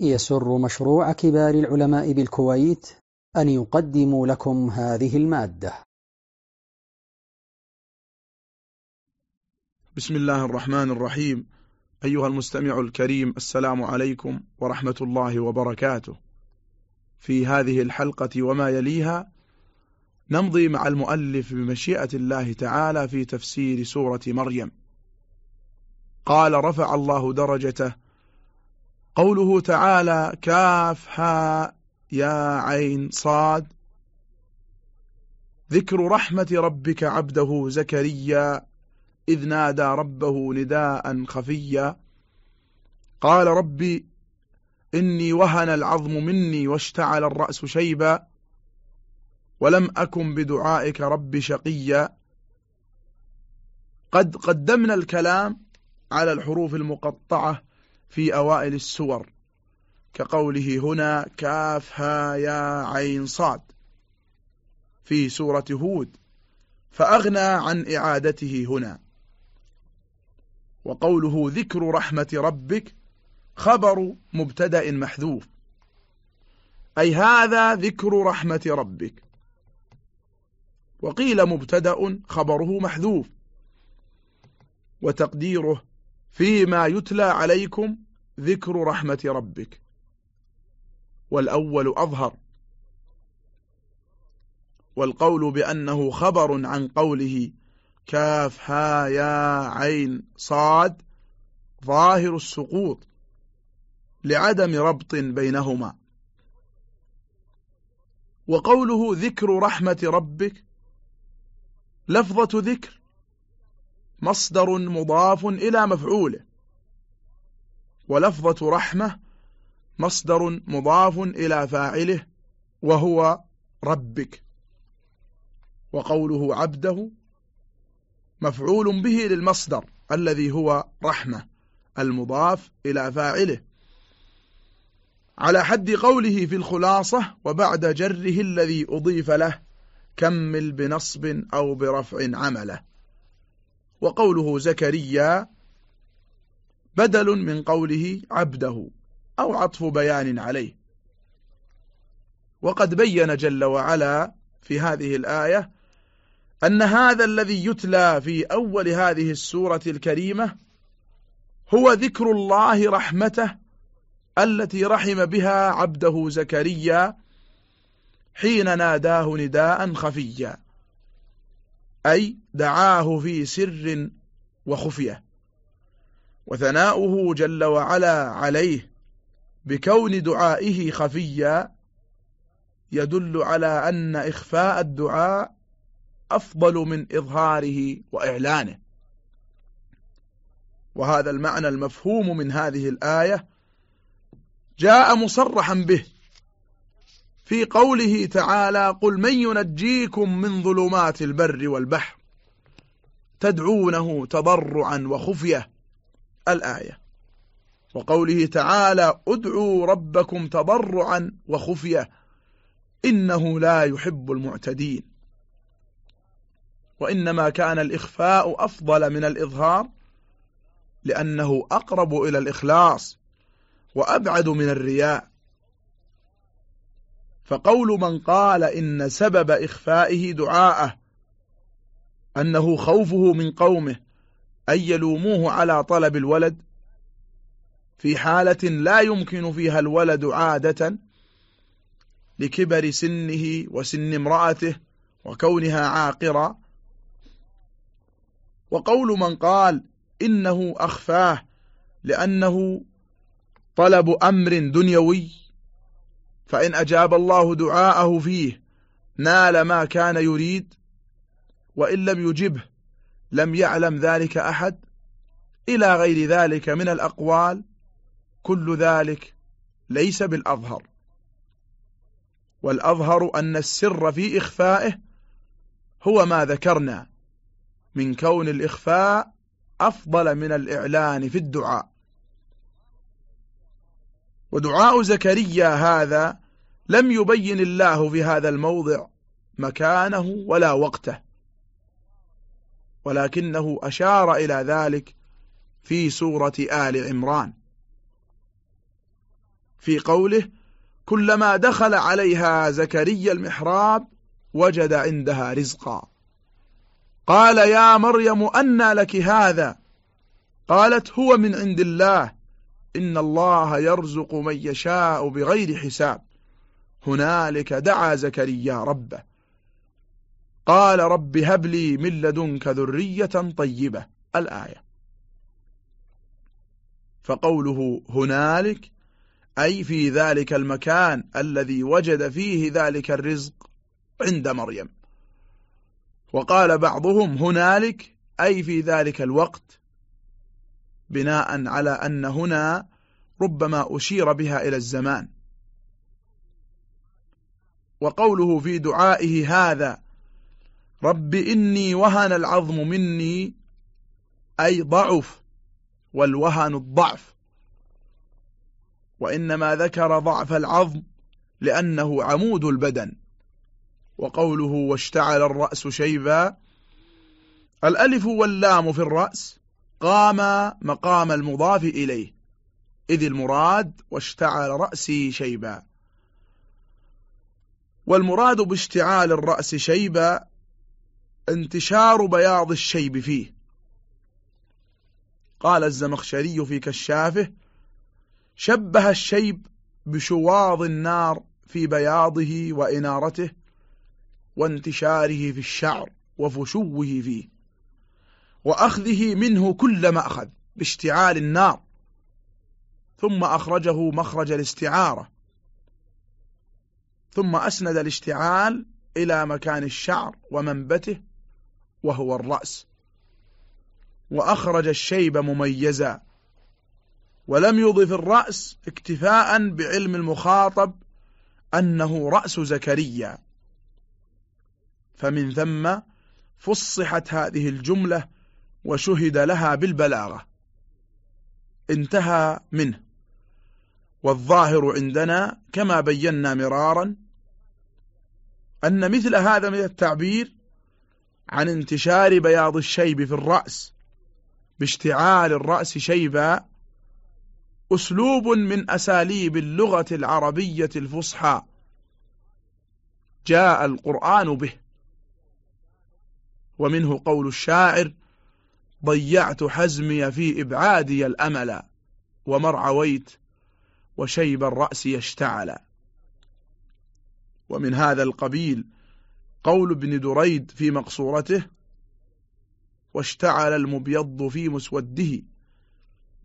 يسر مشروع كبار العلماء بالكويت أن يقدم لكم هذه المادة. بسم الله الرحمن الرحيم. أيها المستمع الكريم السلام عليكم ورحمة الله وبركاته. في هذه الحلقة وما يليها نمضي مع المؤلف بمشيئة الله تعالى في تفسير سورة مريم. قال رفع الله درجته قوله تعالى كاف ها يا عين صاد. ذكر رحمة ربك عبده زكريا إذ نادى ربه نداء خفيا. قال ربي إني وهن العظم مني واشتعل الرأس شيبا. ولم أكن بدعائك رب شقيا. قد قدمنا الكلام على الحروف المقطعة. في أوائل السور كقوله هنا كاف ها يا عين صاد في سورة هود فأغنى عن إعادته هنا. وقوله ذكر رحمة ربك خبر مبتدأ محذوف. أي هذا ذكر رحمة ربك. وقيل مبتدأ خبره محذوف. وتقديره فيما يتلى عليكم ذكر رحمة ربك. والأول أظهر. والقول بأنه خبر عن قوله كاف ها يا عين صاد ظاهر السقوط لعدم ربط بينهما. وقوله ذكر رحمة ربك لفظة ذكر مصدر مضاف إلى مفعوله. ولفظة رحمة مصدر مضاف إلى فاعله وهو ربك وقوله عبده مفعول به للمصدر الذي هو رحمة المضاف إلى فاعله. على حد قوله في الخلاصة وبعد جره الذي أضيف له كمل بنصب أو برفع عمله. وقوله زكريا بدل من قوله عبده أو عطف بيان عليه. وقد بين جل وعلا في هذه الآية أن هذا الذي يتلى في أول هذه السورة الكريمة هو ذكر الله رحمته التي رحم بها عبده زكريا حين ناداه نداء خفيا أي دعاه في سر وخفية. وثناؤه جل وعلا عليه بكون دعائه خفيا يدل على أن إخفاء الدعاء أفضل من إظهاره وإعلانه. وهذا المعنى المفهوم من هذه الآية جاء مصرحا به في قوله تعالى قل من ينجيكم من ظلمات البر والبحر تدعونه تضرعا وخفية. الآية. وقوله تعالى ادعوا ربكم تضرعا وخفية إنه لا يحب المعتدين. وإنما كان الإخفاء أفضل من الإظهار لأنه أقرب إلى الإخلاص وأبعد من الرياء. فقول من قال إن سبب إخفائه دعاءه أنه خوفه من قومه أن يلوموه على طلب الولد في حالة لا يمكن فيها الولد عادة لكبر سنه وسن امرأته وكونها عاقرة. وقول من قال إنه أخفاه لأنه طلب أمر دنيوي فإن أجاب الله دعاءه فيه نال ما كان يريد وإن لم يجبه لم يعلم ذلك أحد؟ إلى غير ذلك من الأقوال كل ذلك ليس بالأظهر. والأظهر أن السر في إخفائه هو ما ذكرنا من كون الإخفاء أفضل من الإعلان في الدعاء. ودعاء زكريا هذا لم يبين الله في هذا الموضع مكانه ولا وقته. ولكنه أشار إلى ذلك في سورة آل عمران. في قوله كلما دخل عليها زكريا المحراب وجد عندها رزقا. قال يا مريم أنى لك هذا؟ قالت هو من عند الله. إن الله يرزق من يشاء بغير حساب. هنالك دعا زكريا ربه. قال رب هب لي من لدنك ذرية طيبة. الآية. فقوله هنالك أي في ذلك المكان الذي وجد فيه ذلك الرزق عند مريم. وقال بعضهم هنالك أي في ذلك الوقت بناء على أن هنا ربما أشير بها إلى الزمان. وقوله في دعائه هذا رب إني وهن العظم مني أي ضعف والوهن الضعف. وإنما ذكر ضعف العظم لأنه عمود البدن. وقوله واشتعل الرأس شيبا الألف واللام في الرأس قام مقام المضاف إليه. إذ المراد واشتعل رأسي شيبا. والمراد باشتعال الرأس شيبا انتشار بياض الشيب فيه. قال الزمخشري في كشافه شبه الشيب بشواظ النار في بياضه وإنارته وانتشاره في الشعر وفشوه فيه وأخذه منه كل مأخذ باشتعال النار ثم أخرجه مخرج الاستعارة ثم أسند الاشتعال إلى مكان الشعر ومنبته وهو الرأس. وأخرج الشيب مميزا. ولم يضف الرأس اكتفاء بعلم المخاطب أنه رأس زكريا. فمن ثم فصحت هذه الجملة وشهد لها بالبلاغة. انتهى منه. والظاهر عندنا كما بينا مرارا أن مثل هذا من التعبير عن انتشار بياض الشيب في الرأس باشتعال الرأس شيبا أسلوب من أساليب اللغة العربية الفصحى. جاء القرآن به. ومنه قول الشاعر ضيعت حزمي في إبعادي الأمل ومرعويت وشيب الرأس يشتعل. ومن هذا القبيل قول ابن دريد في مقصورته واشتعل المبيض في مسوده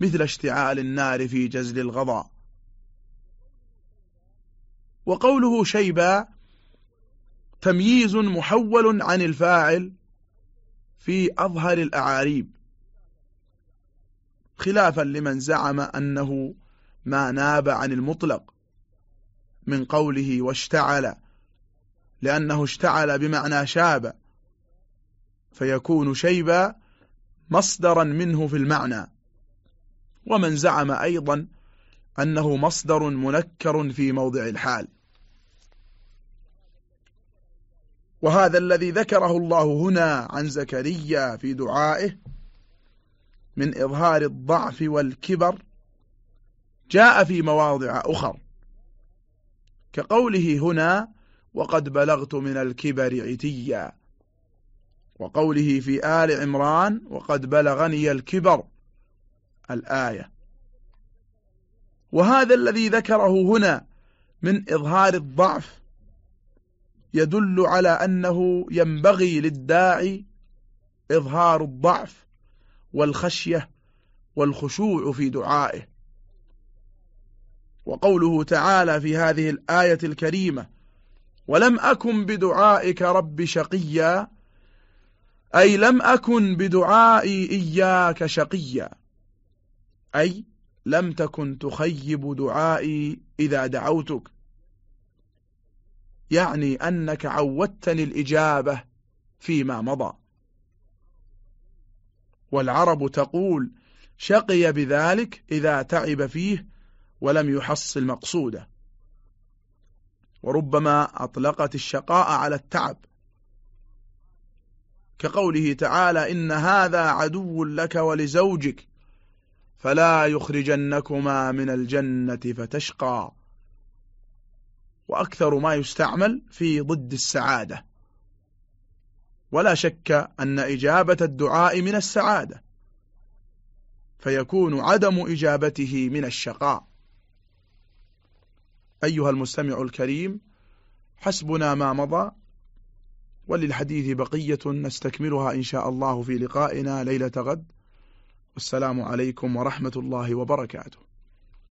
مثل اشتعال النار في جزل الغضاء وقوله شيبا تمييز محول عن الفاعل في أظهر الأعاريب. خلافا لمن زعم أنه ما ناب عن المطلق من قوله واشتعل لأنه اشتعل بمعنى شاب فيكون شيبا مصدرا منه في المعنى. ومن زعم أيضا أنه مصدر منكر في موضع الحال. وهذا الذي ذكره الله هنا عن زكريا في دعائه من إظهار الضعف والكبر جاء في مواضع أخر. كقوله هنا وقد بلغت من الكبر عتيا. وقوله في آل عمران وقد بلغني الكبر الآية. وهذا الذي ذكره هنا من إظهار الضعف يدل على أنه ينبغي للداعي إظهار الضعف والخشية والخشوع في دعائه. وقوله تعالى في هذه الآية الكريمة ولم أكن بدعائك رب شقيا. أي لم أكن بدعائي إياك شقيا. أي لم تكن تخيب دعائي إذا دعوتك. يعني أنك عودتني الإجابة فيما مضى. والعرب تقول شقي بذلك إذا تعب فيه ولم يحصل مقصوده. وربما أطلقت الشقاء على التعب. كقوله تعالى إن هذا عدو لك ولزوجك فلا يخرجنكما من الجنة فتشقى. وأكثر ما يستعمل في ضد السعادة. ولا شك أن إجابة الدعاء من السعادة. فيكون عدم إجابته من الشقاء. أيها المستمع الكريم حسبنا ما مضى وللحديث بقية نستكملها إن شاء الله في لقائنا ليلة غد. والسلام عليكم ورحمة الله وبركاته.